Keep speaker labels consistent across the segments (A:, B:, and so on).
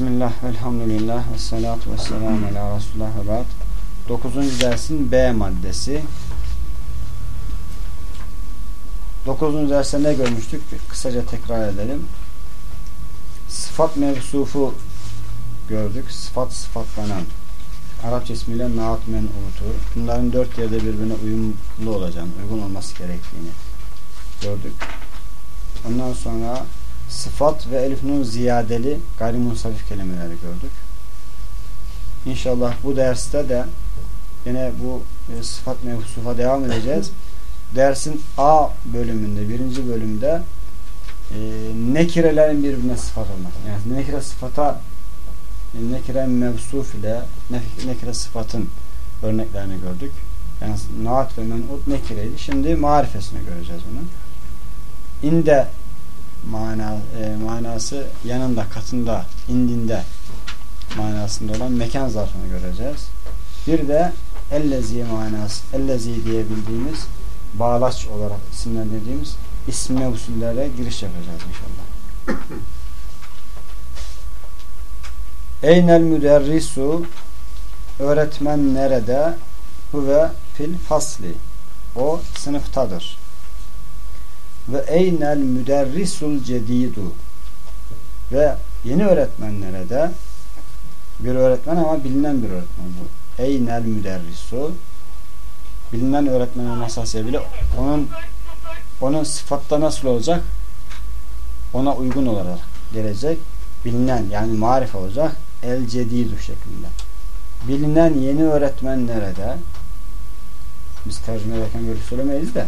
A: Bismillah, velhamdülillah, ve salatu ve selamu ala Resulullah ve ba'd. Dokuzuncu dersin B maddesi. Dokuzuncu derste ne görmüştük? Kısaca tekrar edelim. Sıfat mevsufu gördük. Sıfat sıfatlanan. Arapça ismiyle naat men'utu. Bunların dört yerde birbirine uyumlu olacağını, uygun olması gerektiğini gördük. Ondan sonra sıfat ve elif nun ziyadeli gayrimunsarif kelimeleri gördük. İnşallah bu derste de yine bu e, sıfat mevzufa devam edeceğiz. Dersin A bölümünde, birinci bölümde e, nekirelerin birbirine sıfat olmak. Yani nekire sıfata e, nekire mevsuf ile nekire sıfatın örneklerini gördük. Yani naat ve men'ut nekireydi. Şimdi marifesini göreceğiz onun. İnde mana, e, manası yanında, katında, indinde manasında olan mekan zarfını göreceğiz. Bir de ellezi manası, ellezi diye bildiğimiz bağlaç olarak isimlendirdiğimiz isim mevzullere giriş yapacağız inşallah. Eynel müderrisu öğretmen nerede? Huve fil fasli. O sınıftadır. Ve eynel müderrisul cedidu. Ve yeni öğretmenlere de bir öğretmen ama bilinen bir öğretmen bu. Eynel müderrisu bilinen öğretmen olması hasebiyle onun onun sıfatta nasıl olacak? Ona uygun olarak gelecek. Bilinen yani marif olacak. El cedidu şeklinde. Bilinen yeni öğretmen nerede? Biz tercüme ederken böyle söylemeyiz de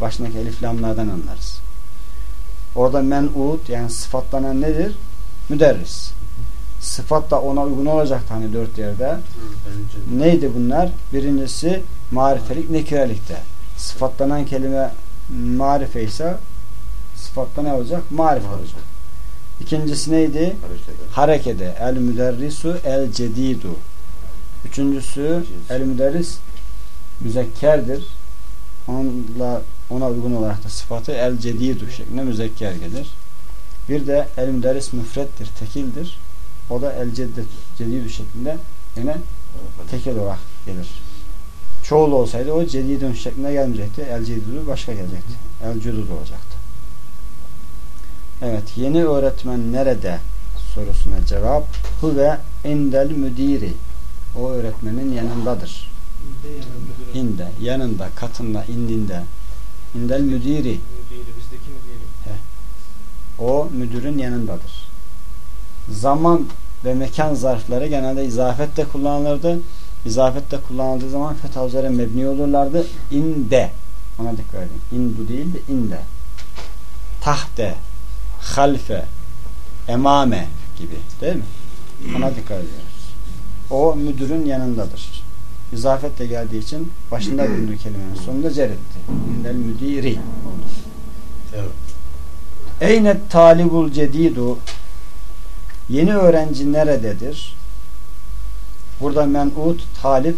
A: başındaki eliflamlardan anlarız. Orada men'ud yani sıfatlanan nedir? Müderris. Sıfat da ona uygun olacaktı hani dört yerde. Neydi bunlar? Birincisi marifelik nekirelikte. Sıfatlanan kelime marife ise sıfatta ne olacak? Marif olacak. İkincisi neydi? Harekede. El müderrisu el cedidu. Üçüncüsü el müderris müzekkerdir. Onunla, ona uygun olarak da sıfatı el cedidu şeklinde müzekker gelir. Bir de el müderris müfrettir, tekildir. O da el cedidu şeklinde yine tekil olarak gelir. Çoğul olsaydı o cedidun şeklinde gelmeyecekti. El cedidu başka gelecekti. El cudud olacaktı. Evet. Yeni öğretmen nerede? sorusuna cevap huve indel müdiri o öğretmenin yanındadır. İnde, yanında, katında, indinde. İndel müdiri. O müdürün yanındadır. Zaman ve mekan zarfları genelde izafette kullanılırdı. İzafette kullanıldığı zaman fetha üzere mebni olurlardı. İnde. Ona dikkat edin. İndu değil de inde. Tahte, halfe, emame gibi değil mi? Ona dikkat ediyoruz. O müdürün yanındadır. İzafet de geldiği için başında bulunduğu kelimenin sonunda cer etti. İndel müdiri. Evet. Eynet talibul cedidu Yeni öğrenci nerededir? Burada men'ut, talip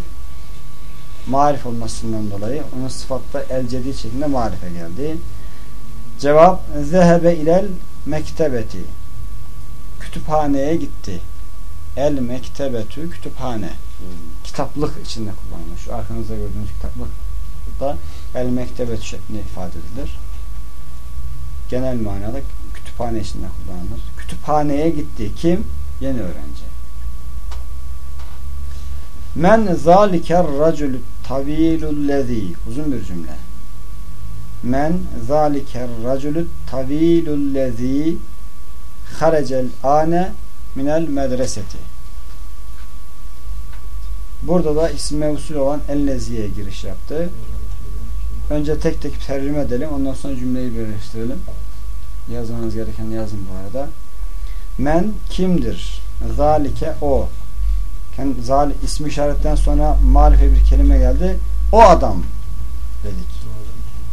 A: marif olmasından dolayı onun sıfatta el cedid şeklinde marife geldi. Cevap zehebe ilel mektebeti kütüphaneye gitti. El mektebetü kütüphane. Hmm. Kitaplık içinde kullanılır. Şu arkanızda gördüğünüz kitaplık da el mektebetü şeklinde ifade edilir. Genel manada kütüphane içinde kullanılır. Kütüphaneye gitti. Kim? Yeni öğrenci. Men zaliker racülü tavilullezî uzun bir cümle. Men zaliker racülü tavilullezî harecel ane minel medreseti. Burada da isim mevsul olan elleziye giriş yaptı. Önce tek tek tercüme edelim. Ondan sonra cümleyi birleştirelim. Yazmanız gereken yazın bu arada. Men kimdir? Zalike o. Kendi zal ismi işaretten sonra marife bir kelime geldi. O adam dedik.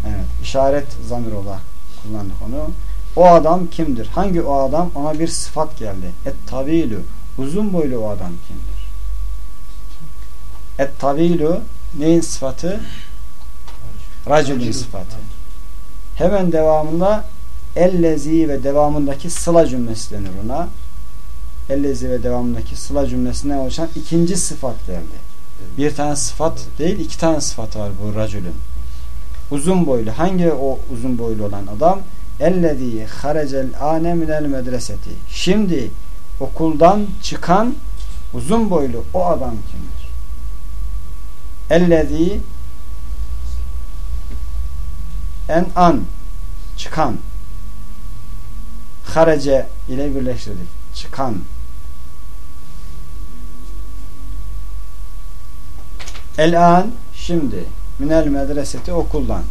A: Evet. işaret zamir olarak kullandık onu. O adam kimdir? Hangi o adam? Ona bir sıfat geldi. Et tavilü. Uzun boylu o adam kimdir? Et tavilü neyin sıfatı? Racülün sıfatı. Hemen devamında ellezi ve devamındaki sıla cümlesi denir ona. ellezi ve devamındaki sıla cümlesinden oluşan ikinci sıfat geldi. Bir tane sıfat değil iki tane sıfat var bu racülün. Uzun boylu. Hangi o uzun boylu olan adam? Ellezî harecel âne minel medreseti. Şimdi okuldan çıkan uzun boylu o adam kimdir? Ellezî en an çıkan harece ile birleştirdik. Çıkan El an şimdi minel medreseti okuldan.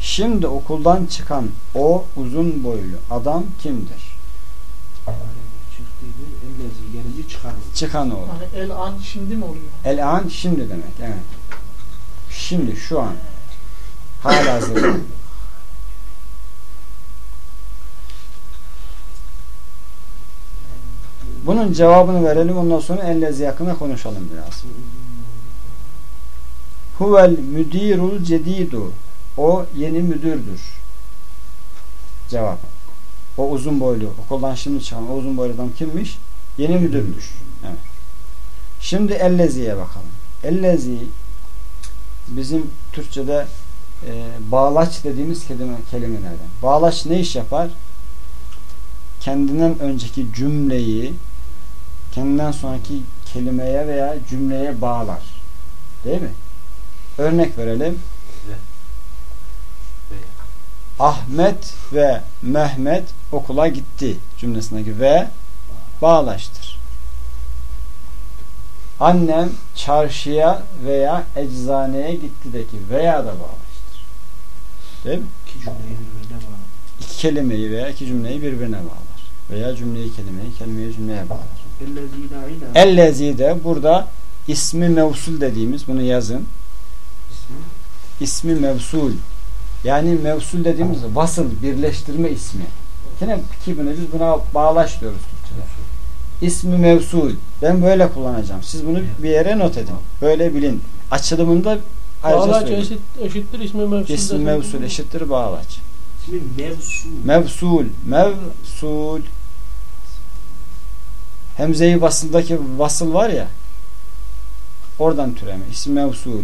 A: Şimdi okuldan çıkan o uzun boylu adam kimdir?
B: Çıkan.
A: Çıkan o.
C: Yani el an şimdi mi oluyor?
A: El an şimdi demek. Evet. Şimdi şu an. Hala hazırda. Bunun cevabını verelim ondan sonra ellezi yakına konuşalım biraz. Huvel müdirul cedidu. O yeni müdürdür. Cevap. O uzun boylu, okuldan şimdi çıkan o uzun boylu adam kimmiş? Yeni müdürmüş. Evet. Şimdi elleziye bakalım. Ellezi bizim Türkçe'de e, bağlaç dediğimiz kelime, kelimelerden. Bağlaç ne iş yapar? Kendinden önceki cümleyi kendinden sonraki kelimeye veya cümleye bağlar. Değil mi? Örnek verelim. Ahmet ve Mehmet okula gitti cümlesindeki ve bağlaştır. Annem çarşıya veya eczaneye gittideki veya da bağlaştır. Değil mi?
B: İki cümleyi birbirine bağlı.
A: İki kelimeyi veya iki cümleyi birbirine bağlar. Veya cümleyi kelimeyi kelimeyi cümleye bağlar.
B: Ellezi
A: de burada ismi mevsul dediğimiz bunu yazın.
B: İsmi.
A: İsmi mevsul. Yani mevsul dediğimiz vasıl, birleştirme ismi. Yine ki bunu biz buna bağlaş diyoruz Türkçe'de. İsmi mevsul. Ben böyle kullanacağım. Siz bunu bir yere not edin. Böyle bilin. Açılımında ayrıca
C: Bağlaç
A: söyleyeyim.
C: eşit, eşittir ismi mevsul.
A: İsmi
C: dedi.
A: mevsul eşittir bağlaç.
B: İsmi mevsul.
A: Mevsul. Mevsul. Hemzeyi basıldaki vasıl var ya oradan türeme. İsmi mevsul.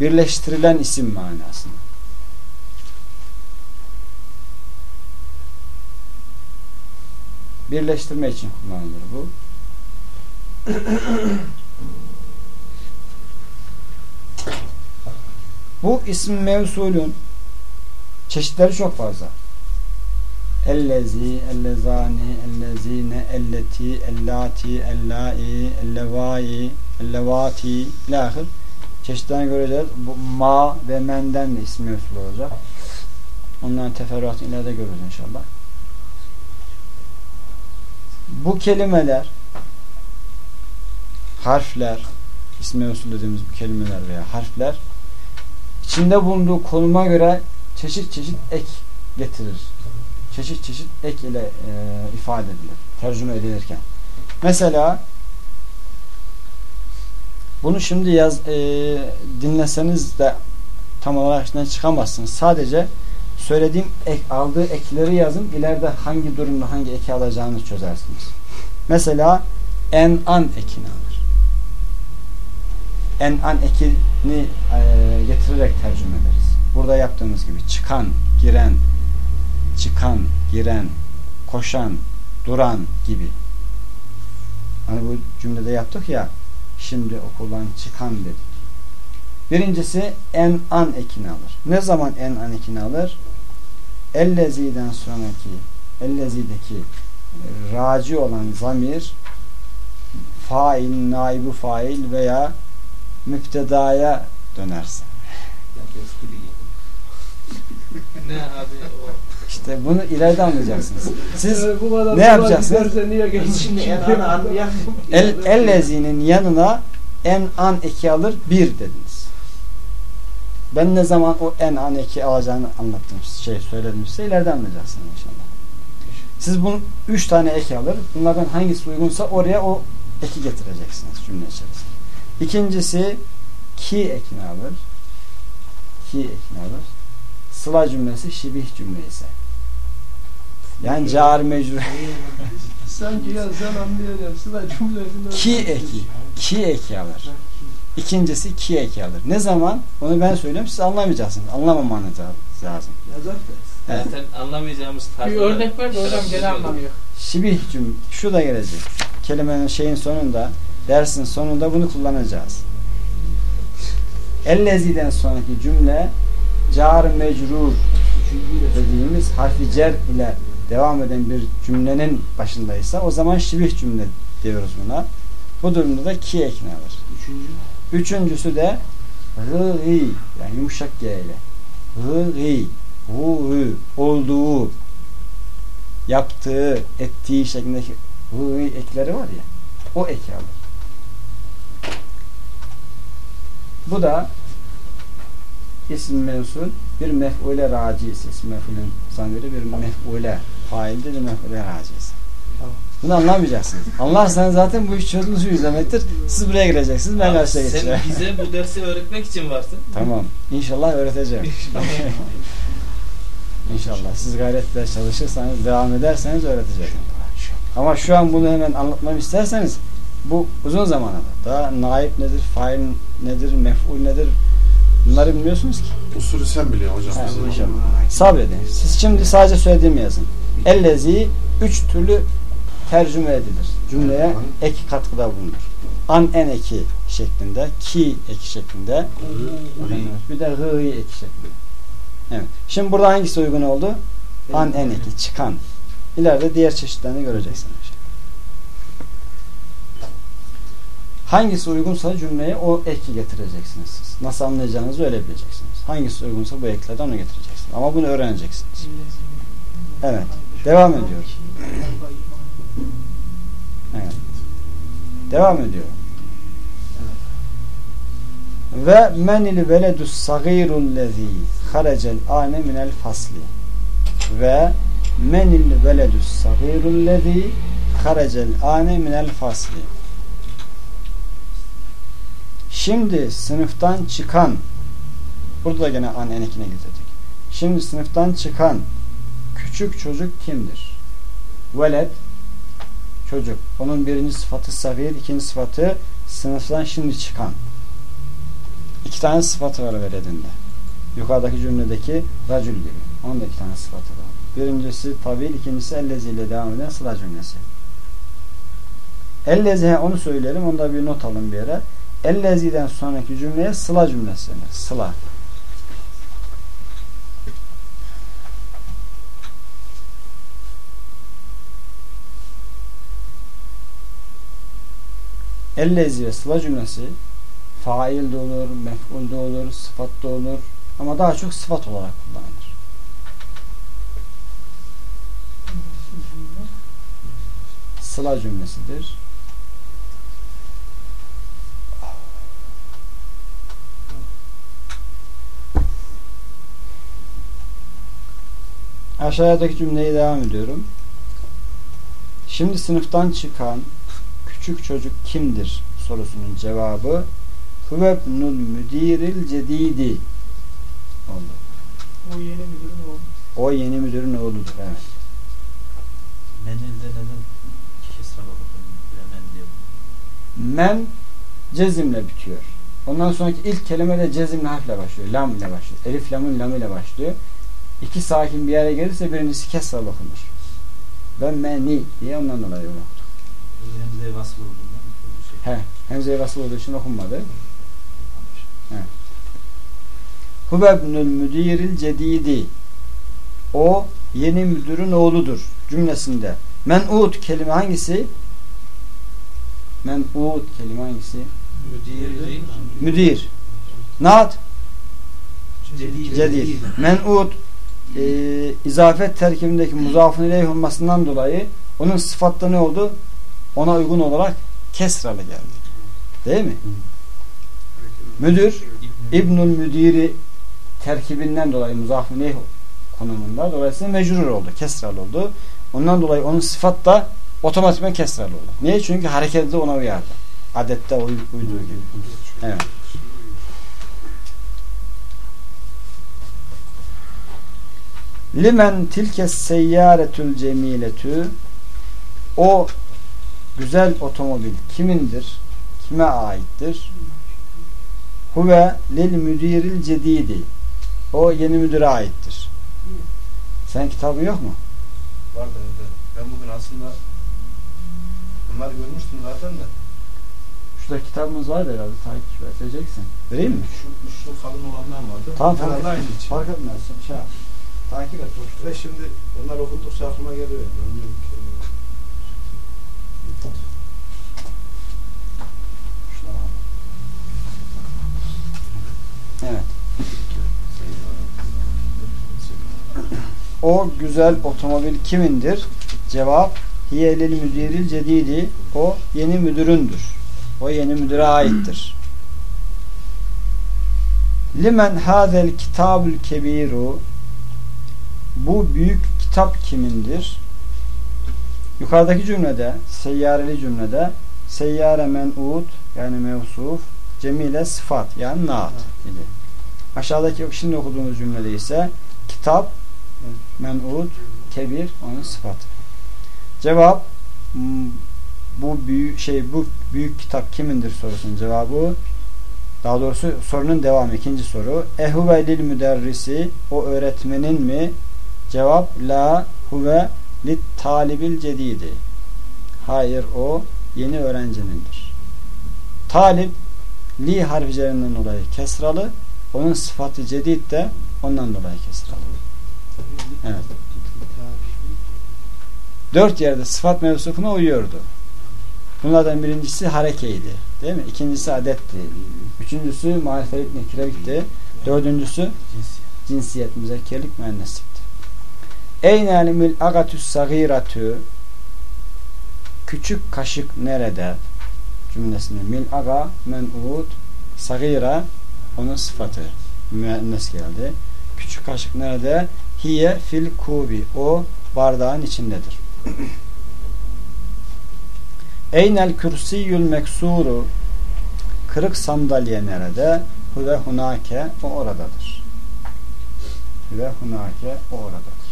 A: Birleştirilen isim manasında. Birleştirme için kullanılır bu. Bu isim mevsulün çeşitleri çok fazla. Ellezi, ellezani, ellezine, elleti, ellati, ellai, ellevai, ellevati ilahir çeşitlerini göreceğiz. Bu ma ve menden de isim mevsul olacak. Onların teferruatını ileride görürüz inşallah. Bu kelimeler harfler isim mevsul dediğimiz bu kelimeler veya harfler içinde bulunduğu konuma göre çeşit çeşit ek getirir. Çeşit çeşit ek ile e, ifade edilir. Tercüme edilirken. Mesela bunu şimdi yaz e, dinleseniz de tam olarak içinden çıkamazsınız. Sadece söylediğim ek, aldığı ekleri yazın. İleride hangi durumda hangi eki alacağınızı çözersiniz. Mesela en an ekini alır. En an ekini e, getirerek tercüme ederiz. Burada yaptığımız gibi çıkan, giren, çıkan, giren, koşan, duran gibi. Hani bu cümlede yaptık ya şimdi okuldan çıkan dedik. Birincisi en an ekini alır. Ne zaman en an ekini alır? Elleziden sonraki ellezideki e, raci olan zamir fail, naibu fail veya müptedaya dönerse.
B: Ne abi o?
A: İşte bunu ileride anlayacaksınız. Siz ne yapacaksınız? El, ellezinin yanına en an eki alır bir dediniz. Ben ne zaman o en an eki alacağını anlattım şey söyledim size ileride anlayacaksınız inşallah. Siz bunu üç tane eki alır. Bunlardan hangisi uygunsa oraya o eki getireceksiniz cümle içerisinde. İkincisi ki ekini alır. Ki ekini alır. Sıla cümlesi şibih cümle ise. Yani car mecrur.
C: Sanki ya sen anlayacaksın. Sıra cümlesini
A: Ki eki. Ki eki alır. İkincisi ki eki alır. Ne zaman? Onu ben söylüyorum. Siz anlamayacaksınız. Anlamamanız lazım.
B: Yazar.
A: Evet.
B: Zaten anlamayacağımız
C: Bir
B: tarzda.
C: örnek ver de hocam gene anlamıyor.
A: Şibih cüm şu da gelecek. Kelimenin şeyin sonunda, dersin sonunda bunu kullanacağız. Elleziden sonraki cümle car mecrur dediğimiz harfi cer ile devam eden bir cümlenin başındaysa o zaman şibih cümle diyoruz buna. Bu durumda da ki ekini alır.
B: Üçüncü.
A: Üçüncüsü de gı yani yumuşak G ile. Gı hu olduğu yaptığı, ettiği şeklindeki gı ekleri var ya o eki alır. Bu da isim mevsul bir mef'ule racisi. İsim mef'ulün zamiri bir mef'ule failde de mef'ule racisi. Bunu anlamayacaksınız. Anlarsanız zaten bu iş çözülmüş demektir. Siz buraya gireceksiniz. Ben karşıya geçeceğim.
B: Sen bize bu dersi öğretmek için varsın.
A: Tamam. İnşallah öğreteceğim. İnşallah. Siz gayretle çalışırsanız, devam ederseniz öğreteceğim. Ama şu an bunu hemen anlatmamı isterseniz bu uzun zaman alır. Daha naip nedir, fail nedir, mef'ul nedir bunları bilmiyorsunuz ki.
D: Usulü sen biliyorsun hocam.
A: Evet, hocam. Sabredin. Siz şimdi sadece söylediğimi yazın. Ellezi üç türlü tercüme edilir. Cümleye ek katkıda bulunur. An en eki şeklinde, ki eki şeklinde, bir de hı eki şeklinde. Evet. Şimdi burada hangisi uygun oldu? An en eki, çıkan. İleride diğer çeşitlerini göreceksiniz. Hangisi uygunsa cümleye o eki getireceksiniz siz. Nasıl anlayacağınızı öyle bileceksiniz. Hangisi uygunsa bu eklerden onu getireceksiniz. Ama bunu öğreneceksiniz. Evet. Devam ediyor. Devam ediyor. Ve menil veledus sagirul lezi harecel ane minel fasli ve menil veledus sagirul lezi harecel ane minel fasli Şimdi sınıftan çıkan burada da gene an enekine getirdik. Şimdi sınıftan çıkan küçük çocuk kimdir? Veled çocuk. Onun birinci sıfatı savir, ikinci sıfatı sınıftan şimdi çıkan. İki tane sıfatı var veledinde. Yukarıdaki cümledeki racül gibi. Onun da iki tane sıfatı var. Birincisi tavil, ikincisi ellezi ile devam eden sıla cümlesi. Ellezi onu söyleyelim. Onu da bir not alın bir yere. Ellezi'den sonraki cümleye sıla cümlesi. Sıla. Ellezi ve sıla cümlesi fail de olur, mef'ul de olur, sıfat da olur ama daha çok sıfat olarak kullanılır. Sıla cümlesidir. Aşağıdaki cümleyi devam ediyorum. Şimdi sınıftan çıkan küçük çocuk kimdir sorusunun cevabı Hüvebnul müdiril cedidi oldu.
C: O yeni müdürün oğlu.
A: O yeni müdürün oğludur. Evet.
B: Menilde neden kesra diye.
A: Men cezimle bitiyor. Ondan sonraki ilk kelime de cezimli harfle başlıyor. Lam ile başlıyor. Elif lamın lamı ile başlıyor. İki sakin bir yere gelirse birincisi kesra okunur. Ve meni diye ondan dolayı okuduk.
B: Hemzeye vasıl olduğundan şey.
A: He, hemzeye vasıl olduğu için okunmadı. Evet. Hubebnül müdiril cedidi O yeni müdürün oğludur cümlesinde. Men'ud kelime hangisi? Men'ud kelime hangisi?
B: Müdiri.
A: Müdir. Naat
B: Cedid.
A: cedid. Men'ud e, izafet terkibindeki muzafın ileyh olmasından dolayı onun sıfatta ne oldu? Ona uygun olarak kesralı geldi. Değil mi? Müdür İbnül Müdiri terkibinden dolayı muzaf ileyh konumunda dolayısıyla mecrur oldu. Kesralı oldu. Ondan dolayı onun sıfat da otomatikman kesralı oldu. Niye? Çünkü harekette ona uyardı. Adette uy uyduğu gibi. Evet. Limen tilke seyyaretül cemiletü o güzel otomobil kimindir? Kime aittir? Huve lil müdiril cedidi o yeni müdüre aittir. Sen kitabın yok mu?
D: Var da. Ben bugün aslında bunları görmüştüm zaten de.
A: Şurada kitabımız var herhalde takip edeceksin. Vereyim mi?
D: Şu üçlü kalın olanlar vardı.
A: Tamam tamam.
D: aynı için.
A: Fark etmez. Şey, takip et.
D: Ve şimdi onlar okudukça aklıma geliyor. Yani. Anlıyorum kelimeyi.
A: Şuna bak. Evet. O güzel otomobil kimindir? Cevap Hiyelil müdiril cedidi o yeni müdüründür. O yeni müdüre aittir. Limen hazel kitabul kebiru bu büyük kitap kimindir? Yukarıdaki cümlede, seyyareli cümlede seyyare men'ud yani mevsuf, cemile sıfat yani naat idi. Aşağıdaki şimdi okuduğumuz cümlede ise kitap men'ud, kebir onun sıfatı. Cevap bu büyük şey bu büyük kitap kimindir sorusunun cevabı daha doğrusu sorunun devamı ikinci soru. Ehuve lil müderrisi o öğretmenin mi? Cevap la huve lit talibil cedidi. Hayır o yeni öğrencinindir. Talip li harflerinden dolayı kesralı. Onun sıfatı cedid de ondan dolayı kesralı. Evet. Dört yerde sıfat mevsufuna uyuyordu. Bunlardan birincisi harekeydi. Değil mi? İkincisi adetti. Üçüncüsü marifelik nekirelikti. Dördüncüsü
B: Cinsiyet.
A: müzekkerlik, müenneslikti. Eynel mil agatüs sagiratü küçük kaşık nerede cümlesinde mil aga men'ud sagira onun sıfatı müennes geldi. Küçük kaşık nerede? Hiye fil kubi o bardağın içindedir. Eynel kürsiyül meksuru kırık sandalye nerede? Huve hunake o oradadır. Huve hunake o oradadır.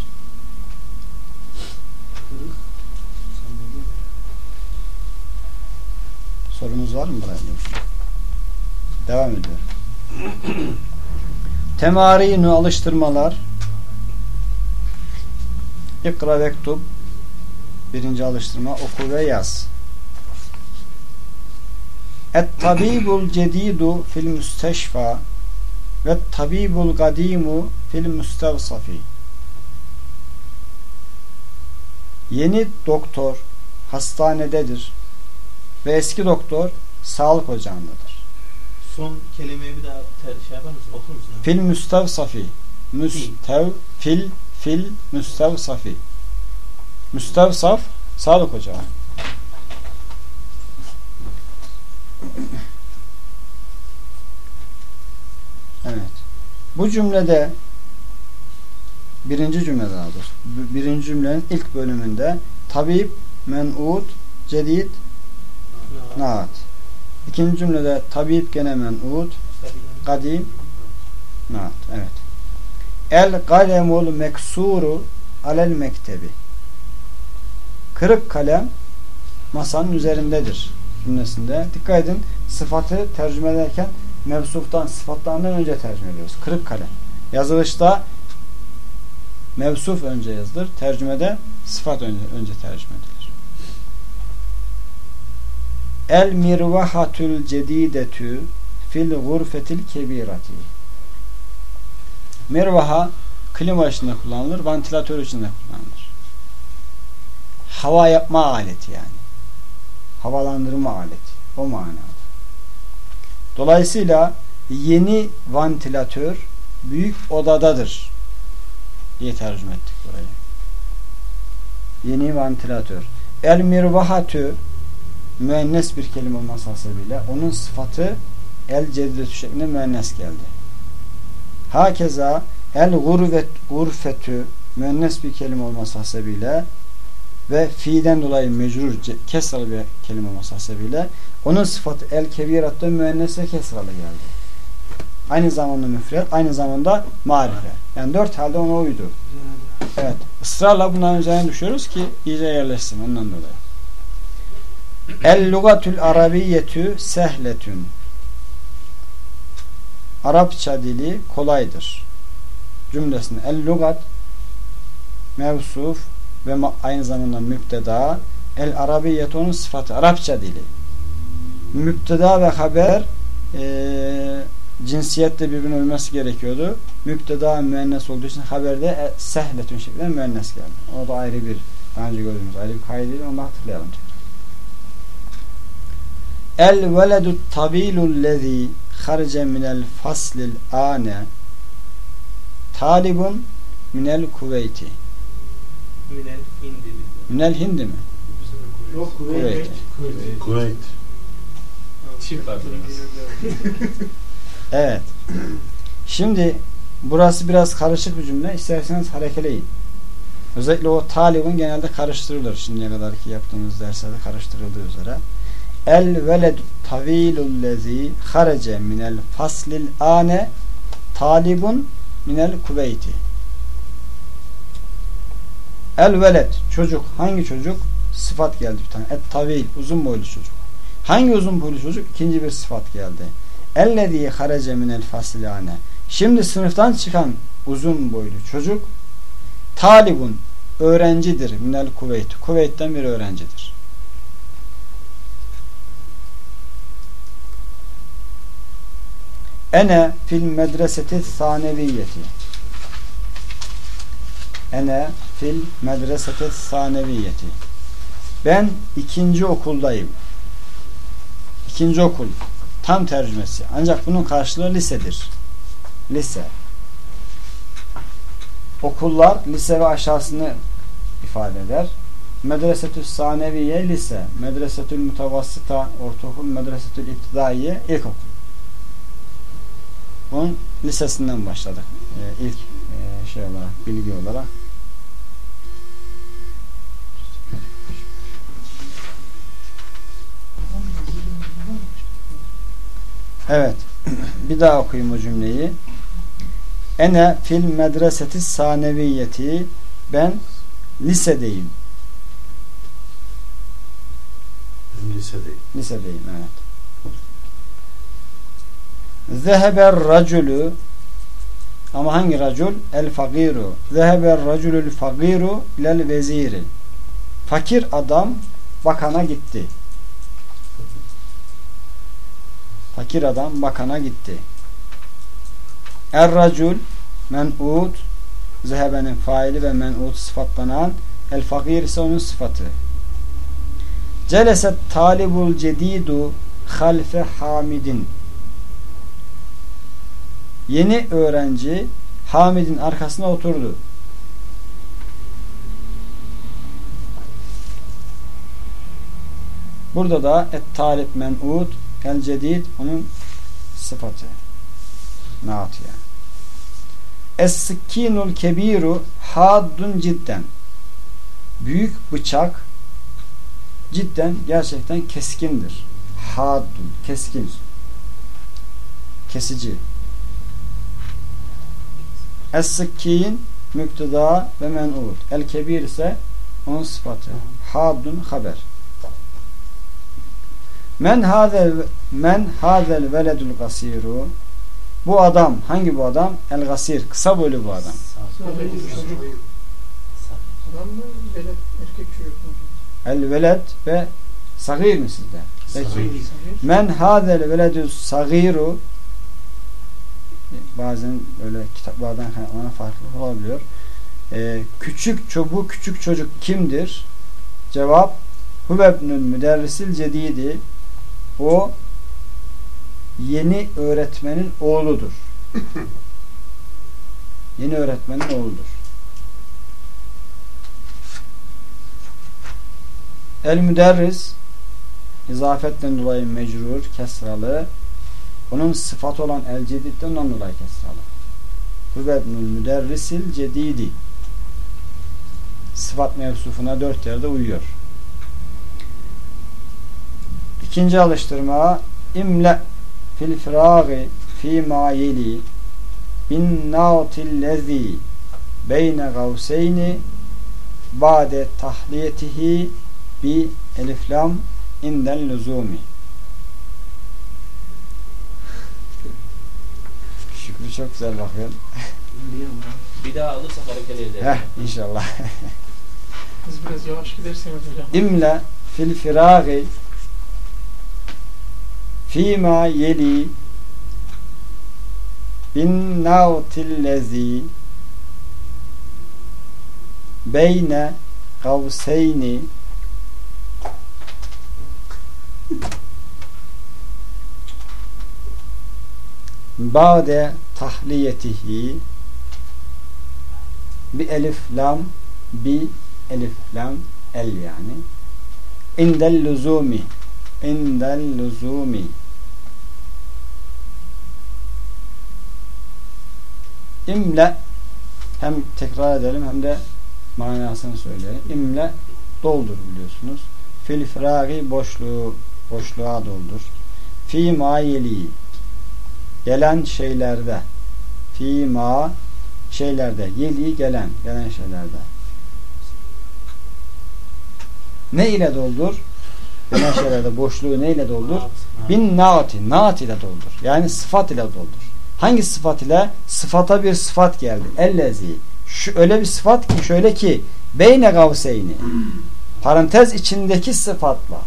A: Sorunuz var mı buraya? Devam ediyorum. Temarinu alıştırmalar İkra vektub birinci alıştırma oku ve yaz. Et tabibul cedidu fil müsteşfa ve tabibul gadimu fil müstevsafi Yeni doktor hastanededir ve eski doktor sağlık ocağındadır.
B: Son kelimeyi bir daha şey yapar mısın? Okur musun?
A: Fil müstevsafi müstev fil fil müstevsafi müstevsaf sağlık ocağı. Evet. Bu cümlede birinci cümle daha doğrusu. Birinci cümlenin ilk bölümünde tabip, men'ud, cedid, naat. İkinci cümlede tabip gene men'ud, kadim, naat. Evet. El kalemul meksuru alel mektebi. Kırık kalem masanın üzerindedir cümlesinde. Dikkat edin sıfatı tercüme ederken mevsuftan, sıfatlarından önce tercüme ediyoruz. Kırık kalem. Yazılışta mevsuf önce yazılır. Tercümede sıfat önce, önce tercüme edilir. El mirvahatül cedidetü fil gurfetil kebirati. Mirvaha klima içinde kullanılır, vantilatör içinde kullanılır. Hava yapma aleti yani. Havalandırma aleti. O manada. Dolayısıyla yeni vantilatör büyük odadadır diye tercüme ettik burayı. Yeni vantilatör. El mirvahatü müennes bir kelime olması hasebiyle onun sıfatı el cedidetü şeklinde müennes geldi. Hakeza el gurvet gurfetü müennes bir kelime olması hasebiyle ve fiilden dolayı mecrur kesralı bir kelime olması hasebiyle onun sıfatı el kebiratta müennes ve kesralı geldi. Aynı zamanda müfret, aynı zamanda marife. Yani dört halde ona uydu. Evet. ısrarla bunların üzerine düşüyoruz ki iyice yerleşsin ondan dolayı. El lugatul arabiyyetü sehletün. Arapça dili kolaydır. Cümlesinde el lugat mevsuf ve aynı zamanda müpteda el arabiyyet onun sıfatı Arapça dili. Müpteda ve haber e, cinsiyette birbirine uyması gerekiyordu. Müpteda müennes olduğu için haberde e, sehletün şeklinde müennes geldi. O da ayrı bir daha önce gördüğümüz ayrı bir kaydıydı. Onu da hatırlayalım El veledu tabilul lezi harce minel faslil ane talibun minel kuveyti
B: Minel hindi.
A: minel hindi mi?
C: Yok
A: Kuveyt.
E: Kuveyt.
B: Biraz.
A: Evet. Şimdi burası biraz karışık bir cümle. İsterseniz harekeleyin. Özellikle o talibun genelde karıştırılır. Şimdiye kadarki yaptığımız derslerde karıştırıldığı üzere. El veled tavilul lezi harece minel faslil ane talibun minel kuveyti. El veled çocuk. Hangi çocuk? Sıfat geldi bir tane. Et tavil uzun boylu çocuk. Hangi uzun boylu çocuk? İkinci bir sıfat geldi. Ellezî harece minel fasilâne. Şimdi sınıftan çıkan uzun boylu çocuk talibun öğrencidir minel kuveyt. Kuveyt'ten bir öğrencidir. Ene fil medreseti saneviyeti. Ene fil medreseti saneviyeti. Ben ikinci okuldayım. İkinci okul. Tam tercümesi. Ancak bunun karşılığı lisedir. Lise. Okullar lise ve aşağısını ifade eder. Medresetü saneviye lise. Medresetül mutavassıta ortaokul. Medresetül iptidaiye ilkokul. Bunun lisesinden başladık. Ee, ilk e, şey olarak, bilgi olarak. Evet. Bir daha okuyayım o cümleyi. Ene fil medreseti saneviyeti ben lisedeyim.
E: Lisedeyim.
A: Lisedeyim evet. Zeheber racülü ama hangi racül? El fakiru. Zeheber racülül fakiru ilel veziri. Fakir adam bakana gitti. Fakir adam bakana gitti. Er-racul men'ud zehebenin faili ve men'ud sıfatlanan el fakir ise onun sıfatı. Celeset talibul cedidu halfe hamidin Yeni öğrenci Hamid'in arkasına oturdu. Burada da et talip men'ud el cedid onun sıfatı. Naatiye. Es-sikkinul kebiru haddun cidden. Büyük bıçak cidden gerçekten keskindir. Haddun, keskin. Kesici. Es-sikkin müpteda ve men'ud. El-kebir ise onun sıfatı. Haddun haber. Men hazel men hazel veledul gasiru bu adam hangi bu adam? El gasir kısa boylu bu adam. El veled ve sagir mi sizde? Peki. Men hazel veledü sagiru bazen öyle kitaplardan kaynaklanan farklı olabiliyor. Ee, küçük çobu küçük çocuk kimdir? Cevap Huvebnül müderrisil cedidi o yeni öğretmenin oğludur. yeni öğretmenin oğludur. El müderris izafetten dolayı mecrur, kesralı onun sıfat olan el cedidden dolayı kesralı. Hüvebnül müderrisil cedidi sıfat mevsufuna dört yerde uyuyor. İkinci alıştırma imle fil firagi fi ma yeli bin nautillezi beyne gavseyni ba'de tahliyetihi bi eliflam indel lüzumi. Şükrü çok güzel bakıyor.
B: Bir daha alırsak harekeli edelim.
A: Heh inşallah.
C: Biz biraz yavaş giderseniz hocam.
A: İmle fil firagi fîmâ yeli bin navtillezi beyne kavseyni ba'de tahliyetihi bi elif lam bi elif lam el yani indel lüzumi indel lüzumi imle hem tekrar edelim hem de manasını söyleyelim. İmle doldur biliyorsunuz. Fil firagi boşluğu boşluğa doldur. Fi ma yeli gelen şeylerde fi ma şeylerde yeli gelen gelen şeylerde ne ile doldur? Gelen şeylerde boşluğu ne ile doldur? Bin naati, naat ile doldur. Yani sıfat ile doldur. Hangi sıfat ile? Sıfata bir sıfat geldi. Ellezi. Şu öyle bir sıfat ki şöyle ki beyne gavseyni parantez içindeki sıfatla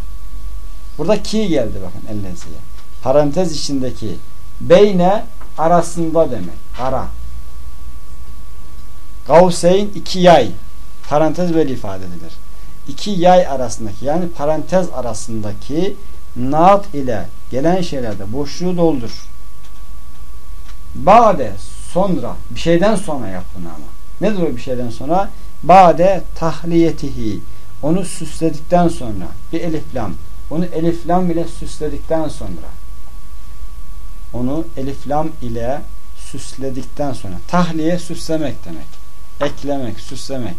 A: burada ki geldi bakın elleziye. Parantez içindeki beyne arasında demek. Ara. Gavseyn iki yay. Parantez böyle ifade edilir. İki yay arasındaki yani parantez arasındaki naat ile gelen şeylerde boşluğu doldur. Bade sonra bir şeyden sonra yap bunu ama. Nedir o bir şeyden sonra? Bade tahliyetihi onu süsledikten sonra bir eliflam onu eliflam ile süsledikten sonra onu eliflam ile süsledikten sonra tahliye süslemek demek. Eklemek, süslemek.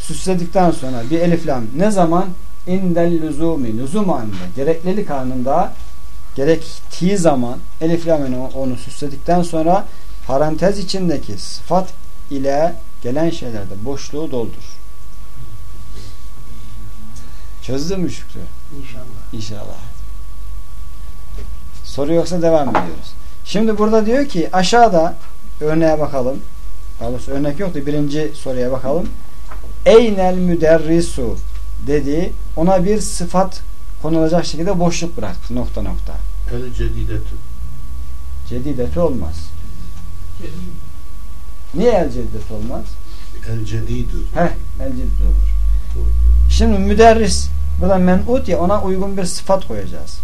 A: Süsledikten sonra bir eliflam ne zaman? indel lüzumi lüzum anında gereklilik anında gerektiği zaman elif lamını onu süsledikten sonra parantez içindeki sıfat ile gelen şeylerde boşluğu doldur. Çözdün mü Şükrü?
C: İnşallah.
A: İnşallah. Soru yoksa devam ediyoruz. Şimdi burada diyor ki aşağıda örneğe bakalım. Daha doğrusu örnek yoktu. Birinci soruya bakalım. Eynel müderrisu dedi. Ona bir sıfat konulacak şekilde boşluk bıraktı. Nokta nokta.
E: El cedidetü.
A: Cedideti olmaz. Niye el cedideti olmaz?
E: El cedidü.
A: Heh, el cedideti olur. Şimdi müderris burada men'ut ya ona uygun bir sıfat koyacağız.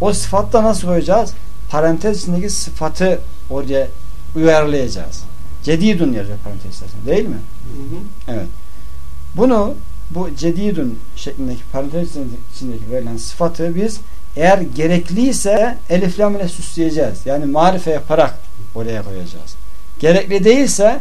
A: O sıfatta nasıl koyacağız? Parantez içindeki sıfatı oraya uyarlayacağız. Cedidun yazacak parantez içerisinde değil mi? Evet. Bunu bu cedidun şeklindeki parantez içindeki verilen sıfatı biz eğer gerekliyse elif lam ile süsleyeceğiz. Yani marife yaparak oraya koyacağız. Gerekli değilse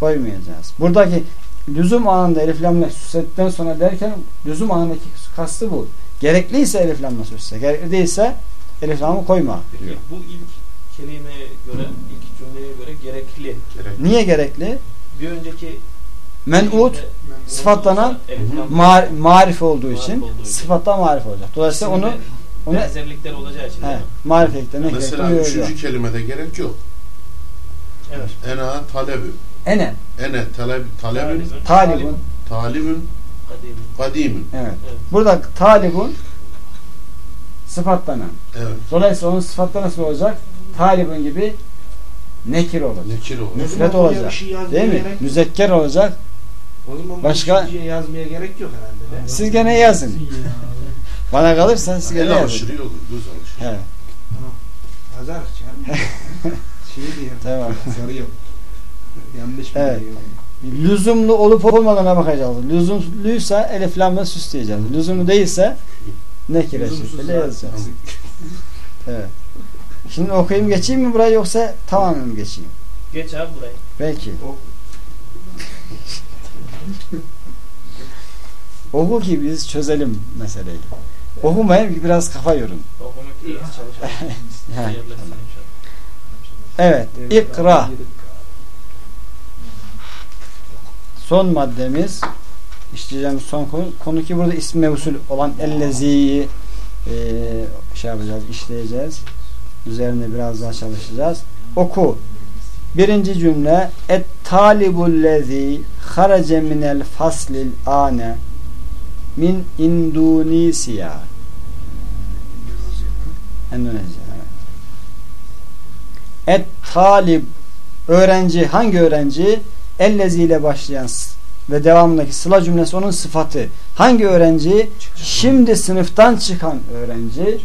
A: koymayacağız. Buradaki lüzum anında elif lam ile süsledikten sonra derken lüzum anındaki kastı bu. Gerekliyse elif lam ile süsle. Gerekli değilse elif lamı koyma
B: Peki
A: diyor.
B: bu ilk kelimeye göre, ilk cümleye göre gerekli.
E: Gerek.
A: Niye gerekli?
B: Bir önceki
A: Men'ut
B: kelimede
A: sıfatlanan mar marif olduğu
B: Marif
A: için
B: olduğu
A: sıfatta marif olacak. Dolayısıyla onu onu
B: benzerlikler olacağı için.
A: he, ne
E: Mesela
A: gerekli
E: üçüncü kelimede gerek yok.
B: Evet.
E: Ena talebü.
A: Ene,
E: Ene taleb, talebün,
A: talibun.
E: talibün,
B: Kadim.
E: kadimün.
A: Evet.
B: Evet.
A: Burada talibun sıfatlanan.
E: Evet.
A: Dolayısıyla onun sıfatları nasıl olacak? Talibun gibi nekir olacak.
E: Nekir olur.
A: Müfret olacak.
F: şey
A: Değil mi?
F: gerek yok.
A: Müzekker olacak.
F: O zaman
A: Başka-
F: şey yazmaya gerek yok herhalde. mi?
A: Siz gene yazın. Bana kalırsa siz gene yazın.
E: alışırı olur. Göz alışırı.
A: He,
F: Yazar canım. şey diyor.
A: tamam.
F: Yanlış mı
A: Evet.
F: diyor?
A: Lüzumlu olup olmadığına bakacağız. Lüzumluysa elif lamla süsleyeceğiz. Lüzumlu değilse nekire
F: zaten.
A: yazacağız. Evet. Şimdi okuyayım geçeyim mi burayı yoksa tamamen mi geçeyim?
B: Geç abi burayı.
A: Belki.
F: O-
A: Oku ki biz çözelim meseleyi. Okumayın ki biraz kafa yorun.
B: Okumak iyi.
A: Evet. İkra. Son maddemiz işleyeceğimiz son konu, konu ki burada ismi mevsul olan elleziyi e, şey yapacağız, işleyeceğiz. Üzerine biraz daha çalışacağız. Oku. Birinci cümle et talibullezi harace minel faslil ane min Indonesia Endonezya evet. Et talib öğrenci hangi öğrenci ellezi ile başlayan ve devamındaki sıla cümlesi onun sıfatı. Hangi öğrenci? Şimdi sınıftan çıkan öğrenci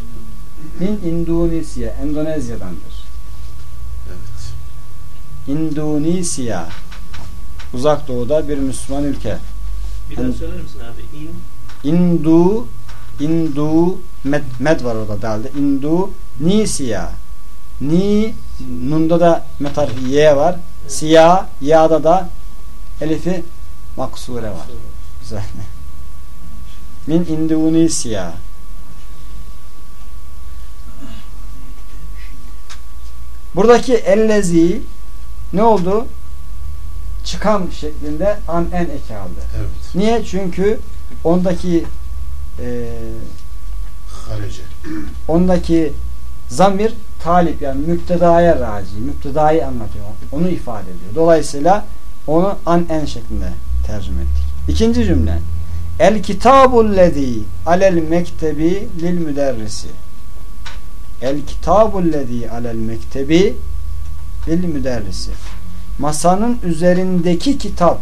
A: min Indonesia Endonezya'dandır.
E: Evet.
A: Endonezya uzak doğuda bir Müslüman ülke.
B: Bir daha söyler misin abi? İn
A: Indu Indu med, med var orada dalda. Indu Nisya. Ni nunda da metar y var. Siya ya'da da elifi maksure var. Güzel. Min Indonesia. Buradaki ellezi ne oldu? Çıkan şeklinde an en eki aldı.
E: Evet.
A: Niye? Çünkü ondaki e,
E: Harece.
A: ondaki zamir talip yani müptedaya raci, müptedayı anlatıyor. Onu ifade ediyor. Dolayısıyla onu an en şeklinde tercüme ettik. İkinci cümle. El kitabul lezi alel mektebi lil müderrisi. El kitabul lezi alel mektebi lil müderrisi. Masanın üzerindeki kitap.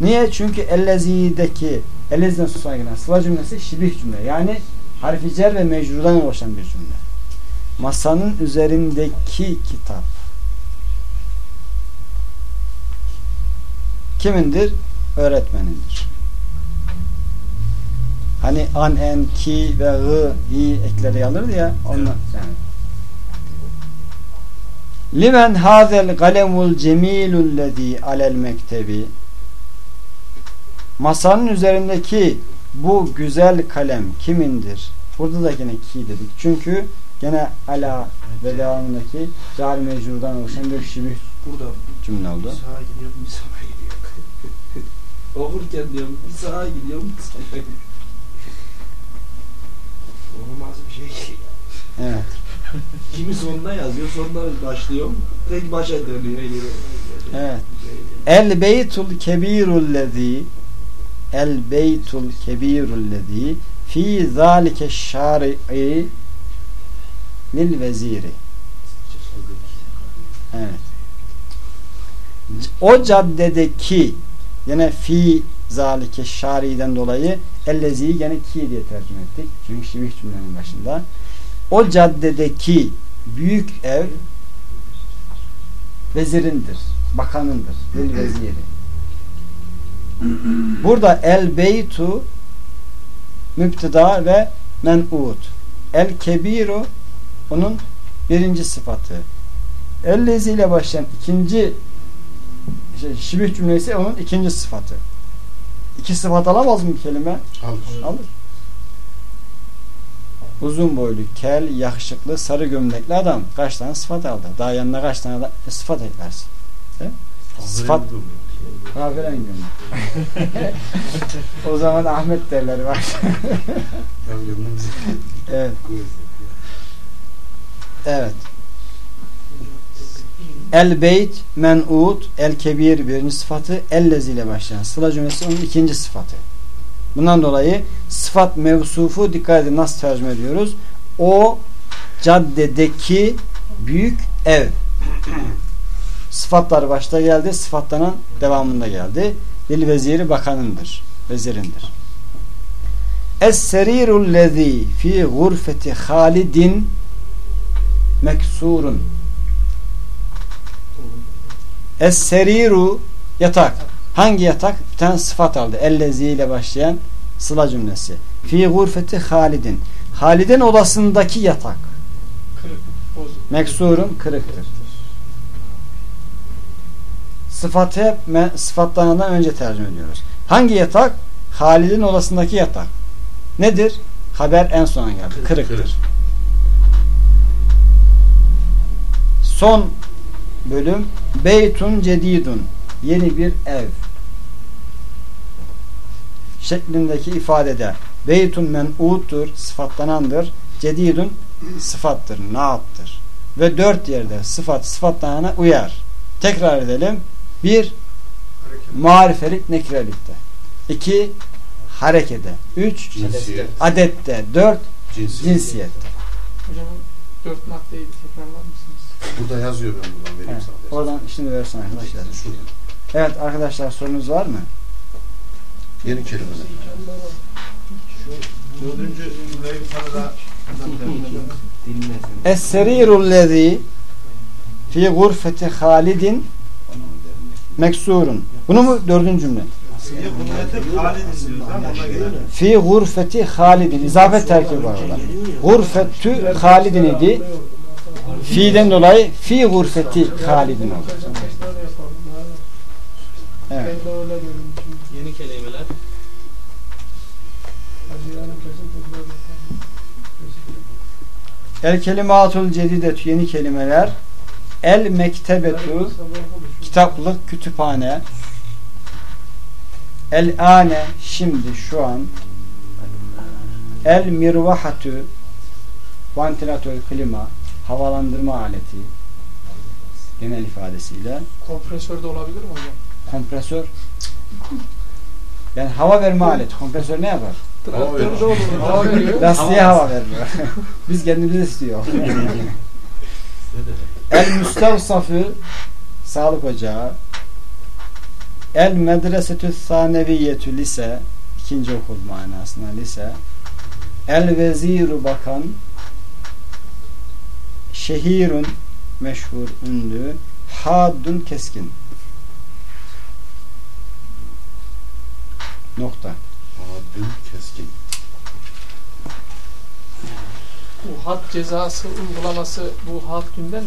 A: Niye? Çünkü ellezideki elleziden susana gelen sıla cümlesi şibih cümle. Yani harfi cer ve mecrudan oluşan bir cümle. Masanın üzerindeki kitap. Kimindir? Öğretmenindir. Hani an, en, ki ve gı, hi ekleri alırdı ya. Onlar, yani. Limen hazel galemul cemilul lezi alel mektebi Masanın üzerindeki bu güzel kalem kimindir? Burada da yine ki dedik. Çünkü gene ala ve devamındaki cari mecburdan oluşan bir şibih
F: Burada
A: cümle oldu.
F: sağa gidiyorum bir sağa gidiyorum. Okurken diyorum bir sağa gidiyorum bir sağa gidiyorum. Olmaz bir şey.
A: Evet.
F: Kimi sonuna yazıyor, sonuna başlıyorum. Tek başa dönüyor.
A: Evet. El beytul kebirul lezi El beytul kebirul lezi fi zalike şari'i lil veziri. Evet. O caddedeki yine fi zalike şari'den dolayı elleziyi gene ki diye tercüme ettik. Çünkü şibih cümlenin başında. O caddedeki büyük ev vezirindir. Bakanındır. Lil veziri. Burada el beytu müpteda ve men'ut. El kebiru onun birinci sıfatı. Ellezi ile başlayan ikinci şey, şibih cümlesi onun ikinci sıfatı. İki sıfat alamaz mı kelime?
E: Alır.
A: Alır. Uzun boylu, kel, yakışıklı, sarı gömlekli adam kaç tane sıfat aldı? Daha yanına kaç tane da- sıfat eklersin? Sıfat kahverengi gömlek. o zaman Ahmet derler var. evet. Evet. El beyt, men'ud, el kebir birinci sıfatı, ellezi ile başlayan sıla cümlesi onun ikinci sıfatı. Bundan dolayı sıfat mevsufu dikkat edin nasıl tercüme ediyoruz? O caddedeki büyük ev. Sıfatlar başta geldi, sıfatlanan devamında geldi. Dil veziri bakanındır, vezirindir. Es-serirul lezi fi gurfeti Halidin meksurun. Es-seriru yatak. Hangi yatak? Bir tane sıfat aldı. Ellezi ile başlayan sıla cümlesi. Fi gurfeti Halidin. Halid'in odasındaki yatak.
C: Kırık, bozuk.
A: Meksurun kırıktır. Sıfatı hep sıfatlarından önce tercüme ediyoruz. Hangi yatak? Halid'in odasındaki yatak. Nedir? Haber en sona geldi. Kırıktır.
E: Kırık.
A: Son bölüm Beytun cedidun yeni bir ev şeklindeki ifadede. Beytun men'uttur sıfatlanandır. Cedidun sıfattır naattır. Ve dört yerde sıfat sıfatlanana uyar. Tekrar edelim. Bir marifelik nekrelikte. İki harekede üç
E: Cinsiyet.
A: adette. Dört
E: Cinsiyet.
A: cinsiyette.
C: Hocam dört maddeyi tekrarlar?
E: Burada yazıyor ben buradan vereyim
A: Evet,
E: sana.
A: oradan şimdi versin arkadaşlar evet arkadaşlar sorunuz var mı?
E: Yeni kelimeler.
D: Dördüncü cümleyi bir tane daha
F: Dinlesin.
A: Es-serirul fi gurfeti Halidin meksurun. Bunu mu dördüncü cümle? Fi gurfeti Halidin. İzafet terkibi var orada. Gurfetü Halidin idi. Fi'den dolayı fi gurfeti Halidin oldu. Evet.
B: Yeni kelimeler.
A: El kelimatul cedidetü yeni kelimeler. El mektebetu kitaplık kütüphane. El ane şimdi şu an. El mirvahatü vantilatör klima havalandırma aleti genel ifadesiyle
C: Kompresör de olabilir mi hocam?
A: kompresör yani hava verme aleti kompresör ne yapar?
E: Hava
C: Traktör
E: verir.
C: de olur. Hava veriyor.
A: Lastiğe hava verir. Biz kendimiz istiyor. El müstevsafı sağlık ocağı El medresetü saneviyetü lise ikinci okul manasına lise El veziru bakan Şehirun meşhur ünlü Haddun keskin. Nokta.
E: Adın keskin.
C: Bu had cezası uygulaması bu had günden